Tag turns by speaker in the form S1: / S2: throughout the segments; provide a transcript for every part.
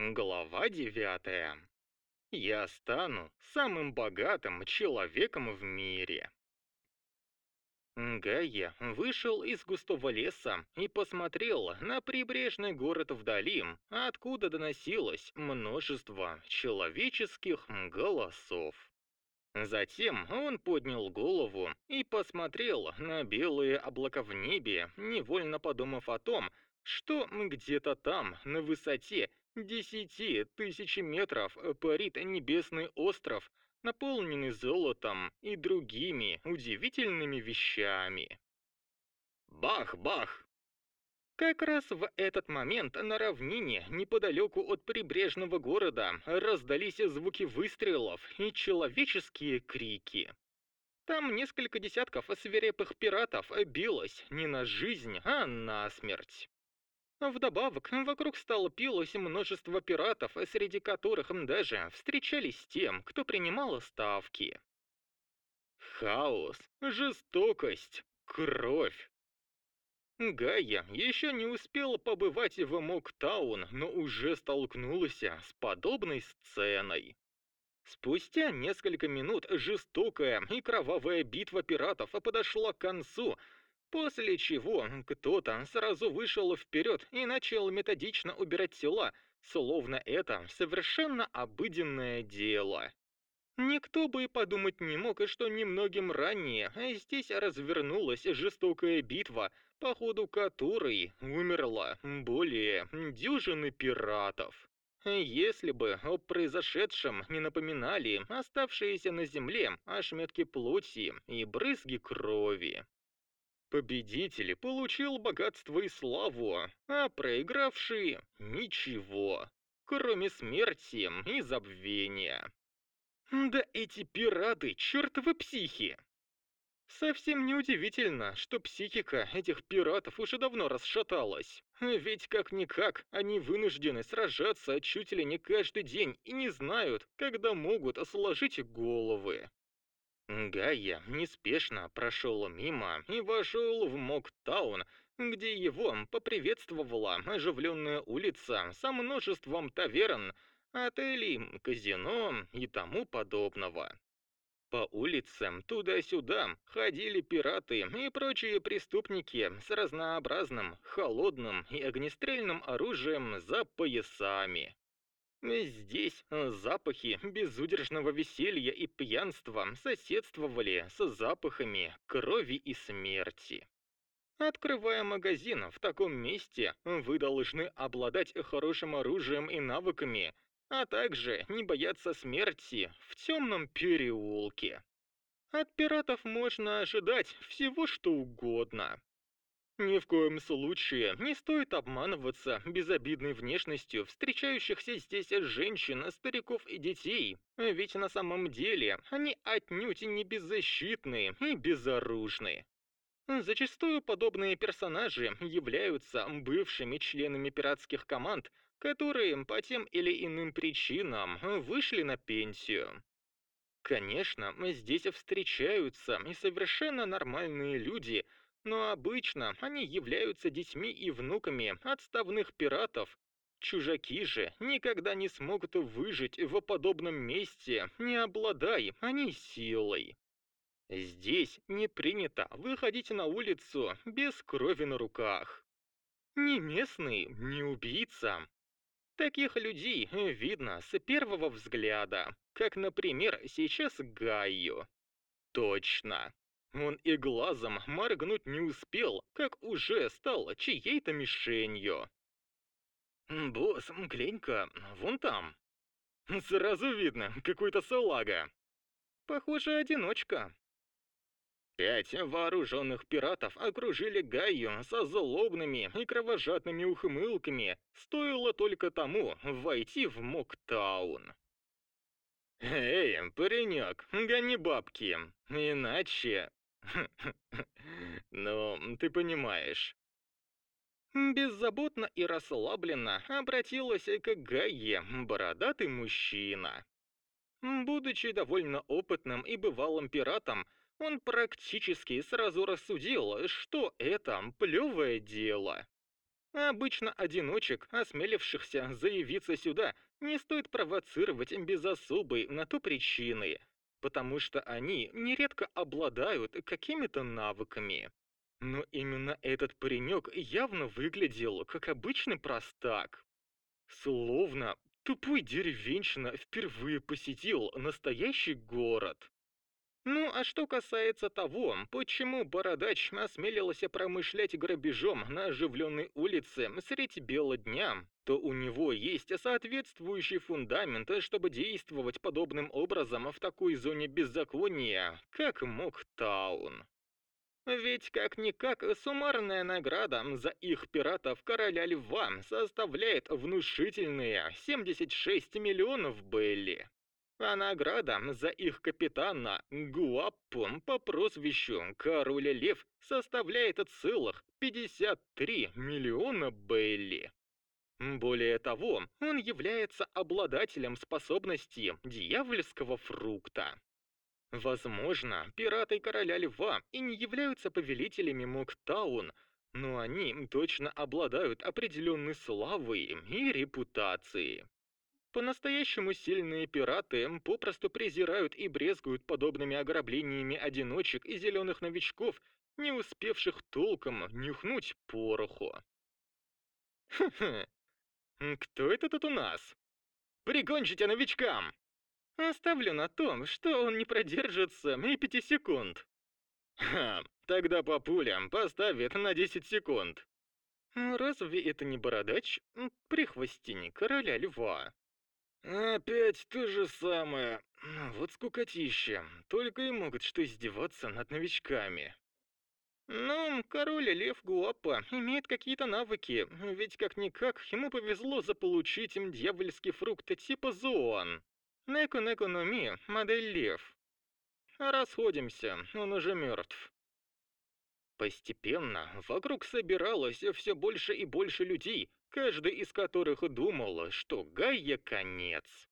S1: Глава 9. Я стану самым богатым человеком в мире. Гайя вышел из густого леса и посмотрел на прибрежный город вдали, откуда доносилось множество человеческих голосов. Затем он поднял голову и посмотрел на белые облака в небе, невольно подумав о том, что где-то там, на высоте десяти тысяч метров, парит небесный остров, наполненный золотом и другими удивительными вещами. Бах-бах! Как раз в этот момент на равнине, неподалеку от прибрежного города, раздались звуки выстрелов и человеческие крики. Там несколько десятков свирепых пиратов билось не на жизнь, а на смерть. Вдобавок, вокруг столпилось множество пиратов, среди которых даже встречались тем, кто принимал ставки. Хаос, жестокость, кровь. Гайя еще не успела побывать в Моктаун, но уже столкнулась с подобной сценой. Спустя несколько минут жестокая и кровавая битва пиратов подошла к концу, После чего кто-то сразу вышел вперед и начал методично убирать тела, словно это совершенно обыденное дело. Никто бы и подумать не мог, что немногим ранее здесь развернулась жестокая битва, по ходу которой умерло более дюжины пиратов. Если бы о произошедшем не напоминали оставшиеся на земле ошметки плоти и брызги крови. Победитель получил богатство и славу, а проигравший — ничего, кроме смерти и забвения. Да эти пираты чертовы психи! Совсем неудивительно, что психика этих пиратов уже давно расшаталась. Ведь как-никак они вынуждены сражаться чуть ли не каждый день и не знают, когда могут сложить головы. Гайя неспешно прошел мимо и вошел в Моктаун, где его поприветствовала оживленная улица со множеством таверн, отелей, казино и тому подобного. По улицам туда-сюда ходили пираты и прочие преступники с разнообразным, холодным и огнестрельным оружием за поясами. Здесь э, запахи безудержного веселья и пьянства соседствовали с запахами крови и смерти. Открывая магазин в таком месте, вы должны обладать хорошим оружием и навыками, а также не бояться смерти в темном переулке. От пиратов можно ожидать всего что угодно. Ни в коем случае не стоит обманываться безобидной внешностью встречающихся здесь женщин, стариков и детей, ведь на самом деле они отнюдь не беззащитные и безоружны. Зачастую подобные персонажи являются бывшими членами пиратских команд, которые по тем или иным причинам вышли на пенсию. Конечно, здесь встречаются и совершенно нормальные люди – но обычно они являются детьми и внуками отставных пиратов. Чужаки же никогда не смогут выжить в подобном месте, не обладая они силой. Здесь не принято выходить на улицу без крови на руках. Ни местный, ни убийца. Таких людей видно с первого взгляда, как, например, сейчас Гайю. Точно. Он и глазом моргнуть не успел, как уже стал чьей-то мишенью. «Босс, глянь-ка, вон там». Сразу видно, какой-то салага. Похоже, одиночка. Пять вооруженных пиратов окружили Гайю со злобными и кровожадными ухмылками, стоило только тому войти в Моктаун. «Эй, паренек, гони бабки, иначе Ну, ты понимаешь. Беззаботно и расслабленно обратилась к Гайе бородатый мужчина. Будучи довольно опытным и бывалым пиратом, он практически сразу рассудил, что это плевое дело. Обычно одиночек, осмелившихся заявиться сюда, не стоит провоцировать без особой на то причины, потому что они нередко обладают какими-то навыками. Но именно этот паренек явно выглядел как обычный простак. Словно тупой деревенщина впервые посетил настоящий город. Ну, а что касается того, почему Бородач осмелился промышлять грабежом на оживленной улице средь бела дня, то у него есть соответствующий фундамент, чтобы действовать подобным образом в такой зоне беззакония, как Моктаун. Ведь как-никак суммарная награда за их пиратов Короля Льва составляет внушительные 76 миллионов Белли. А награда за их капитана Гуаппу по прозвищу Король Лев составляет целых 53 миллиона Белли. Более того, он является обладателем способности дьявольского фрукта. Возможно, пираты Короля Льва и не являются повелителями Моктаун, но они точно обладают определенной славой и репутацией. По-настоящему сильные пираты попросту презирают и брезгуют подобными ограблениями одиночек и зеленых новичков, не успевших толком нюхнуть пороху. Хм-хм. Кто это тут у нас? Прикончите новичкам! Оставлю на том, что он не продержится и пяти секунд. Ха, тогда по пулям поставит на 10 секунд. Разве это не бородач? Прихвостень короля льва. Опять то же самое. Вот скукотища. Только и могут что издеваться над новичками. Ну, король Лев Гуапа имеет какие-то навыки, ведь как-никак ему повезло заполучить им дьявольский фрукт типа Зоан. Неку Неку Ми, модель Лев. Расходимся, он уже мертв. Постепенно вокруг собиралось все больше и больше людей, каждый из которых думал, что Гайя конец.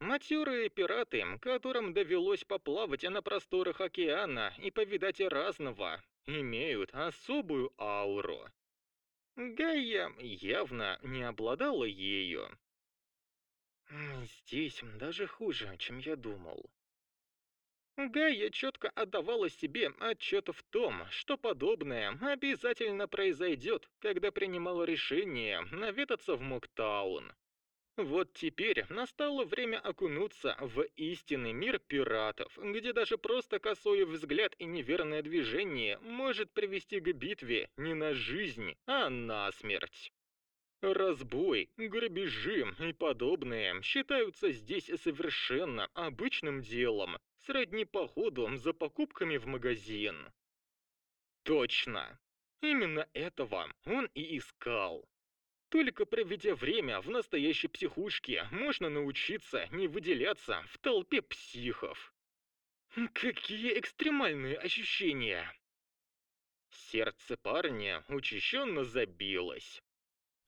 S1: Матерые пираты, которым довелось поплавать на просторах океана и повидать разного, имеют особую ауру. Гайя явно не обладала ею. Здесь даже хуже, чем я думал. Гайя четко отдавала себе отчет в том, что подобное обязательно произойдет, когда принимала решение наведаться в Моктаун. Вот теперь настало время окунуться в истинный мир пиратов, где даже просто косой взгляд и неверное движение может привести к битве не на жизнь, а на смерть. Разбой, грабежи и подобное считаются здесь совершенно обычным делом, сродни походу за покупками в магазин. Точно. Именно этого он и искал. Только проведя время в настоящей психушке, можно научиться не выделяться в толпе психов. Какие экстремальные ощущения! Сердце парня учащенно забилось.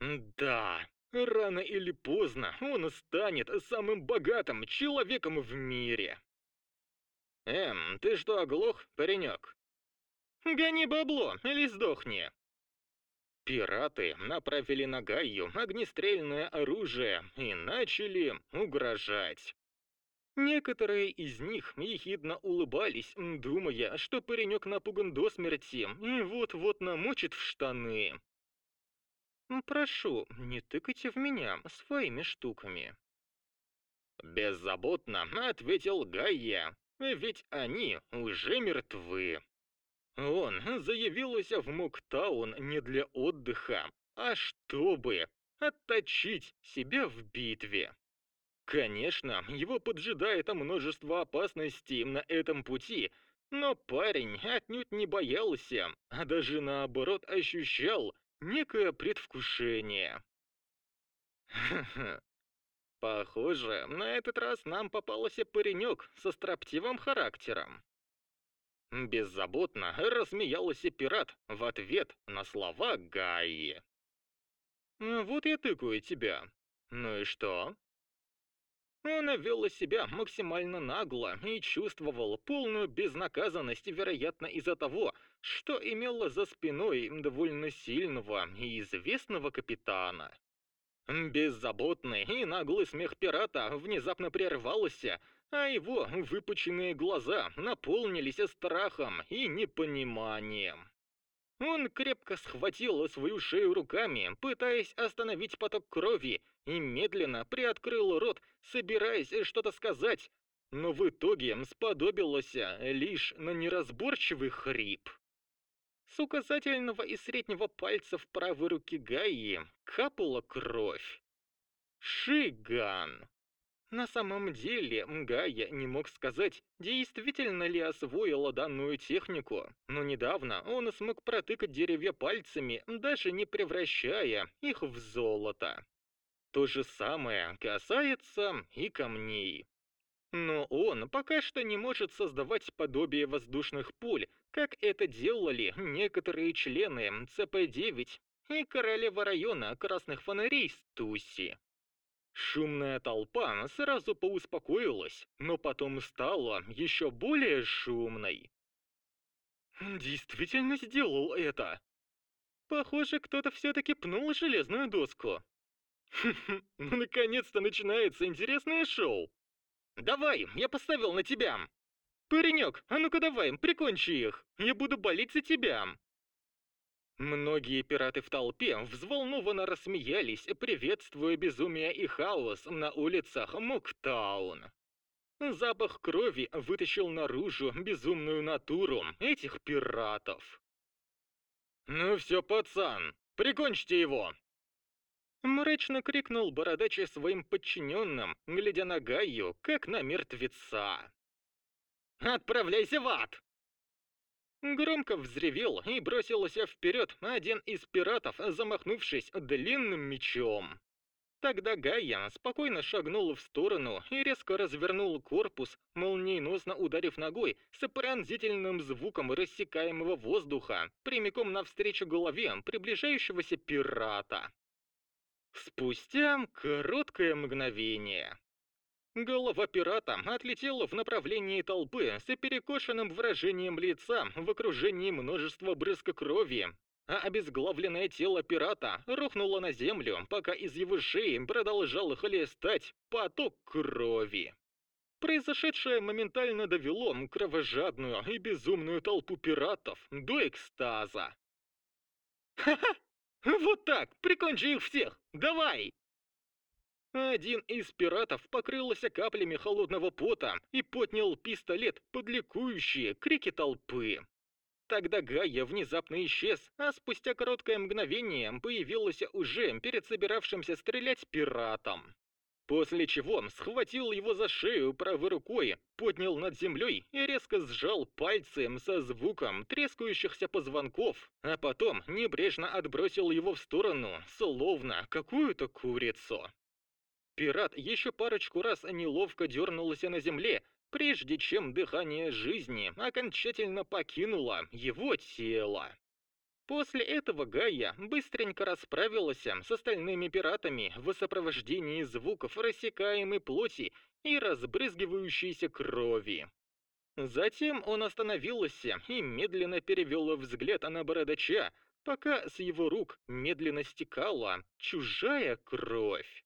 S1: Да, рано или поздно он станет самым богатым человеком в мире. Эм, ты что, оглох, паренек? Гони бабло или сдохни. Пираты направили на Гайю огнестрельное оружие и начали угрожать. Некоторые из них ехидно улыбались, думая, что паренек напуган до смерти и вот-вот намочит в штаны. «Прошу, не тыкайте в меня своими штуками». Беззаботно ответил Гайя, ведь они уже мертвы. Он заявился в Муктаун не для отдыха, а чтобы отточить себя в битве. Конечно, его поджидает множество опасностей на этом пути, но парень отнюдь не боялся, а даже наоборот ощущал некое предвкушение. Похоже, на этот раз нам попался паренек со строптивым характером. Беззаботно рассмеялся пират в ответ на слова Гаи. «Вот я тыкаю тебя. Ну и что?» Он вел себя максимально нагло и чувствовал полную безнаказанность, вероятно, из-за того, что имела за спиной довольно сильного и известного капитана. Беззаботный и наглый смех пирата внезапно прервался, а его выпученные глаза наполнились страхом и непониманием. Он крепко схватил свою шею руками, пытаясь остановить поток крови, и медленно приоткрыл рот, собираясь что-то сказать, но в итоге сподобился лишь на неразборчивый хрип. С указательного и среднего пальцев правой руки Гаи капала кровь. Шиган. На самом деле, Гая не мог сказать, действительно ли освоила данную технику, но недавно он смог протыкать деревья пальцами, даже не превращая их в золото. То же самое касается и камней. Он пока что не может создавать подобие воздушных пуль, как это делали некоторые члены ЦП-9 и королева района красных фонарей Стуси. Шумная толпа сразу поуспокоилась, но потом стала еще более шумной. Действительно сделал это. Похоже, кто-то все-таки пнул железную доску. ну наконец-то начинается интересное шоу. Давай, я поставил на тебя. Паренек, а ну-ка давай, прикончи их. Я буду болеть за тебя. Многие пираты в толпе взволнованно рассмеялись, приветствуя безумие и хаос на улицах Муктаун. Запах крови вытащил наружу безумную натуру этих пиратов. «Ну все, пацан, прикончите его!» Мрачно крикнул бородач своим подчиненным, глядя на Гаю, как на мертвеца. «Отправляйся в ад!» Громко взревел и бросился вперед один из пиратов, замахнувшись длинным мечом. Тогда Гайя спокойно шагнул в сторону и резко развернул корпус, молниеносно ударив ногой с пронзительным звуком рассекаемого воздуха прямиком навстречу голове приближающегося пирата. Спустя короткое мгновение Голова пирата отлетела в направлении толпы с перекошенным выражением лица в окружении множества брызг крови, а обезглавленное тело пирата рухнуло на землю, пока из его шеи продолжал хлестать поток крови. Произошедшее моментально довело кровожадную и безумную толпу пиратов до экстаза. «Ха-ха! Вот так! Прикончи их всех! Давай!» Один из пиратов покрылся каплями холодного пота и поднял пистолет под ликующие крики толпы. Тогда Гая внезапно исчез, а спустя короткое мгновение появился уже перед собиравшимся стрелять пиратом. После чего схватил его за шею правой рукой, поднял над землей и резко сжал пальцем со звуком трескающихся позвонков, а потом небрежно отбросил его в сторону, словно какую-то курицу. Пират еще парочку раз неловко дернулся на земле, прежде чем дыхание жизни окончательно покинуло его тело. После этого Гая быстренько расправилась с остальными пиратами в сопровождении звуков рассекаемой плоти и разбрызгивающейся крови. Затем он остановился и медленно перевел взгляд на бородача, пока с его рук медленно стекала чужая кровь.